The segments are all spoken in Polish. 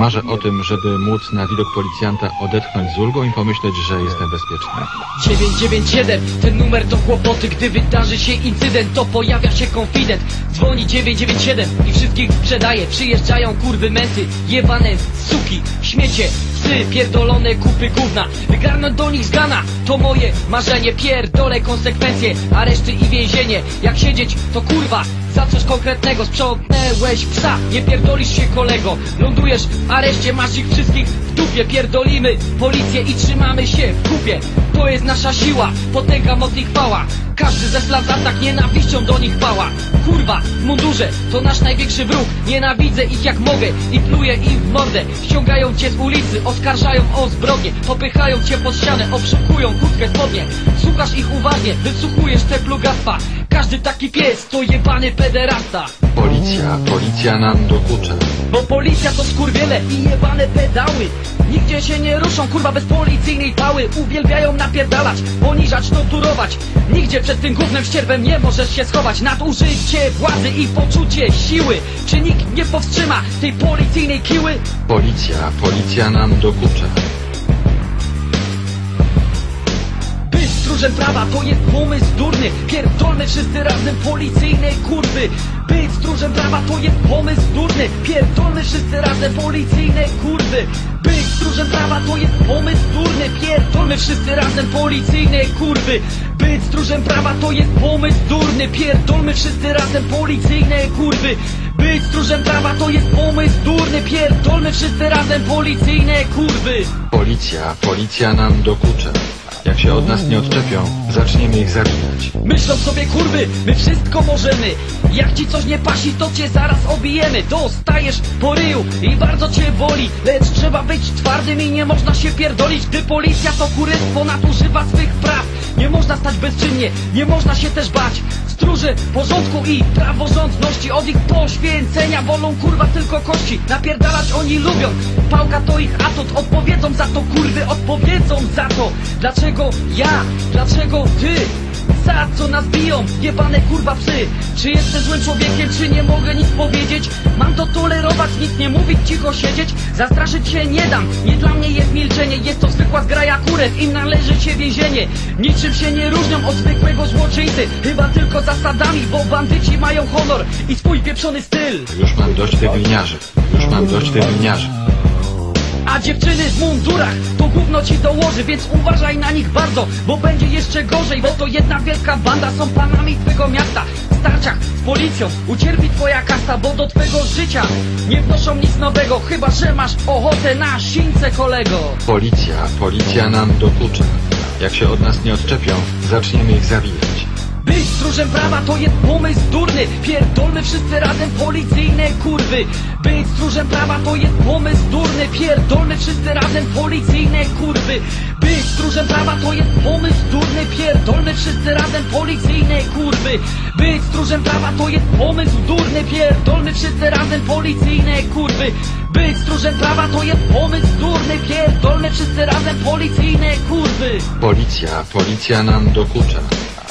Marzę o tym, żeby móc na widok policjanta odetchnąć z ulgą i pomyśleć, że jestem bezpieczny. 997, ten numer to kłopoty. Gdy wydarzy się incydent, to pojawia się konfident. Dzwoni 997 i wszystkich sprzedaje. Przyjeżdżają kurwy męty, jebane suki Śmiecie, psy, pierdolone kupy gówna. Wygarnąć do nich z gana, to moje marzenie. Pierdolę konsekwencje, areszty i więzienie. Jak siedzieć, to kurwa za coś konkretnego. Sprzątnęłeś psa. Nie pierdolisz się kolego. Lądujesz w areszcie, masz ich wszystkich w dupie. Pierdolimy policję i trzymamy się w kupie To jest nasza siła, potęga, moc i chwała Każdy ze nas tak nienawiścią do nich pała. Kurwa, w mundurze, to nasz największy wróg. Nienawidzę ich jak mogę i pluję im w mordę. Ściągają cię z ulicy, oskarżają o zbrodnie. Popychają cię pod ścianę, obszukują kurtkę spodnie. Słuchasz ich uważnie, wysłuchujesz te plugastwa Każdy taki pies to jebany pederasta Policja, policja nam dokucza. Bo policja to skurwiele i jebane pedały Nigdzie się nie ruszą, kurwa bez policyjnej pały Uwielbiają napierdalać, poniżać, torturować Nigdzie przed tym głównym ścierwem nie możesz się schować Nadużycie władzy i poczucie siły Czy nikt nie powstrzyma tej policyjnej kiły? Policja, policja nam dokucza. Stróżem prawa to jest pomysł durny Pierdolmy wszyscy razem policyjne kurwy. Być stróżem prawa to jest pomysł durny Pierdolmy wszyscy razem policyjne kurwy. Być stróżem prawa to jest pomysł durny Pierdolmy wszyscy razem policyjne kurwy. Być stróżem prawa to jest pomysł durny Pierdolmy wszyscy razem policyjne kurwy. Być stróżem prawa to jest pomysł durny Pierdolmy wszyscy razem policyjne kurwy. Policja, policja nam dokucza. Jak się od nas nie odczepią, zaczniemy ich zabijać. Myślą sobie kurwy, my wszystko możemy. Jak ci coś nie pasi, to cię zaraz obijemy. Dostajesz po ryju i bardzo cię boli. Lecz trzeba być twardym i nie można się pierdolić Gdy policja to kurystwo nadużywa swych praw. Nie można stać bezczynnie, nie można się też bać Stróże porządku i praworządności. Od ich poświęcenia wolą kurwa tylko kości. Napierdalać oni lubią, pałka to ich atut. Odpowiedzą za to kurwy, odpowiedzą za to. Dlaczego ja, dlaczego ty za co nas biją, jebane kurwa psy. Czy jestem złym człowiekiem, czy nie mogę nic powiedzieć? Mam to tolerować, nic nie mówić, cicho siedzieć. Zastraszyć się nie dam, nie dla mnie jest milczenie. Jest to zwykła zgraja kurew, im należy się więzienie. Niczym się nie różnią od zwykłego złoczyńcy. Chyba tylko zasadami, bo bandyci mają honor I swój pieprzony styl. Już mam dość tych gliniarzy. Już mam dość tych gliniarzy. A dziewczyny w mundurach to gówno ci dołoży Więc uważaj na nich bardzo, bo będzie jeszcze gorzej Bo to jedna wielka banda, są panami twego miasta W starciach z policją ucierpi twoja kasta Bo do twego życia nie wnoszą nic nowego Chyba, że masz ochotę na sińce kolego Policja, policja nam dokucza. Jak się od nas nie odczepią, zaczniemy ich zabijać. Stróżem prawa to jest pomysł durny. Pierdolmy wszyscy razem policyjne kurwy. Być stróżem prawa to jest pomysł durny. Pierdolmy wszyscy razem policyjne kurwy. Być stróżem prawa to jest pomysł durny. Pierdolmy wszyscy razem policyjne kurwy. Być stróżem prawa to jest pomysł durny. Pierdolmy wszyscy razem policyjne kurwy. Być stróżem prawa to jest pomysł durny. Pierdolmy wszyscy razem policyjne kurwy. Policja, policja nam dokucza.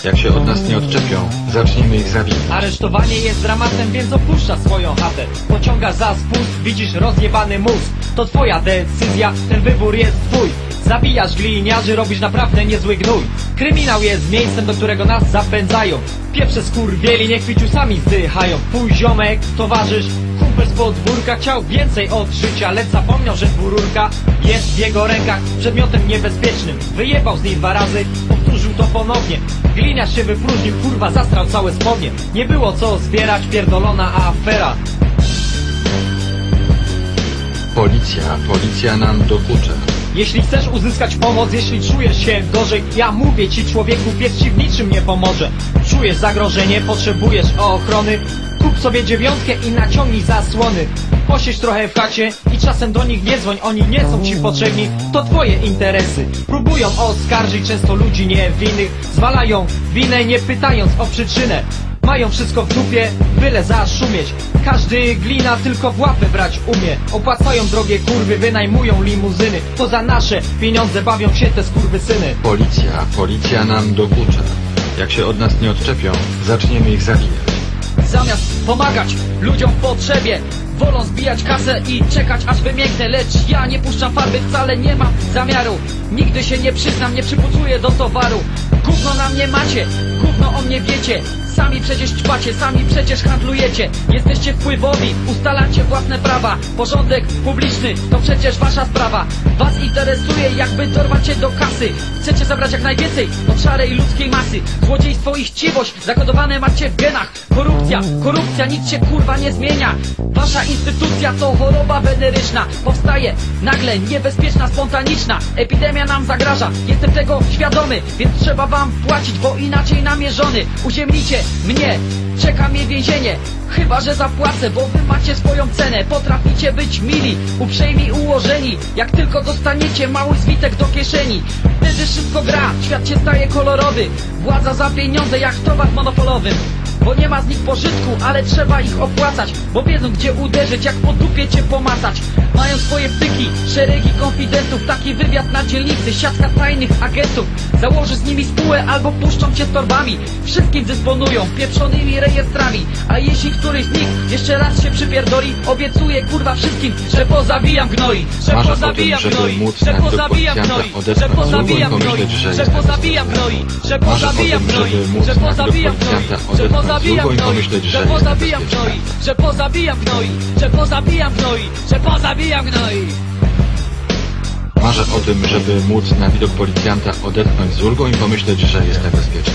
Jak się od nas nie odczepią, zaczniemy ich zabijać. Aresztowanie jest dramatem, więc opuszcza swoją chatę. Pociągasz za spust, widzisz rozjebany mózg. To twoja decyzja, ten wybór jest twój. Zabijasz gliniarzy, robisz naprawdę niezły gnój. Kryminał jest miejscem, do którego nas zapędzają. Pieprze skurwieli, niech sami zdychają. Twój ziomek, towarzysz, kumpel z podwórka Chciał więcej od życia, lecz zapomniał, że dwururka Jest w jego rękach przedmiotem niebezpiecznym. Wyjebał z niej dwa razy, to ponownie. Gliniarz się wypróżnił, kurwa zastrał całe spodnie. Nie było co zbierać, pierdolona afera. Policja, policja nam dokucza. Jeśli chcesz uzyskać pomoc, jeśli czujesz się gorzej Ja mówię ci człowieku, pies ci w niczym nie pomoże. Czujesz zagrożenie, potrzebujesz ochrony. Kup sobie dziewiątkę i naciągnij zasłony Posiedź trochę w chacie i czasem do nich nie dzwoń Oni nie są ci potrzebni, to twoje interesy. Próbują oskarżyć często ludzi niewinnych Zwalają winę nie pytając o przyczynę. Mają wszystko w dupie, byle zaszumieć. Każdy glina tylko w łapę brać umie. Opłacają drogie kurwy, wynajmują limuzyny. To za nasze pieniądze bawią się te skurwysyny. Policja, policja nam dokucza. Jak się od nas nie odczepią, zaczniemy ich zabijać. Zamiast pomagać ludziom w potrzebie Wolą zbijać kasę i czekać aż wymięknę Lecz ja nie puszczam farby, wcale nie mam zamiaru. Nigdy się nie przyznam, nie przypucuję do towaru. Gówno na mnie macie, gówno o mnie wiecie Sami przecież ćpacie, sami przecież handlujecie. Jesteście wpływowi, ustalacie własne prawa. Porządek publiczny to przecież wasza sprawa. Was interesuje jakby dorwać się do kasy. Chcecie zabrać jak najwięcej od szarej ludzkiej masy. Złodziejstwo i chciwość zakodowane macie w genach. Korupcja, korupcja, nic się kurwa nie zmienia. Wasza instytucja to choroba weneryczna. Powstaje nagle, niebezpieczna, spontaniczna. Epidemia nam zagraża, jestem tego świadomy Więc trzeba wam płacić, bo inaczej namierzony. Uziemlicie mnie, czeka mnie więzienie Chyba, że zapłacę, bo wy macie swoją cenę. Potraficie być mili, uprzejmi, ułożeni Jak tylko dostaniecie mały zwitek do kieszeni. Wtedy wszystko gra, świat się staje kolorowy Władza za pieniądze jak towar monopolowym bo nie ma z nich pożytku, ale trzeba ich opłacać. Bo wiedzą gdzie uderzyć, jak po dupie cię pomacać Mają swoje wtyki, szeregi konfidentów. Taki wywiad na dzielnicy, siatka tajnych agentów. Założy z nimi spółę albo puszczą cię z torbami. Wszystkim dysponują, pieprzonymi rejestrami. A jeśli któryś z nich jeszcze raz się przypierdoli Obiecuję kurwa wszystkim, że pozabijam gnoi. Że tym, pozabijam gnoi, że pozabijam gnoi. Że pozabijam gnoi, że pozabijam gnoi. Że pozabijam gnoi, że pozabijam gnoi. Że pozabijam długo i gnoi, że pozabijam gnoi Że pozabijam gnoi, że pozabijam gnoi Że pozabijam gnoi Marzę o tym, żeby móc na widok policjanta odetchnąć z ulgą i pomyśleć, że jestem bezpieczny.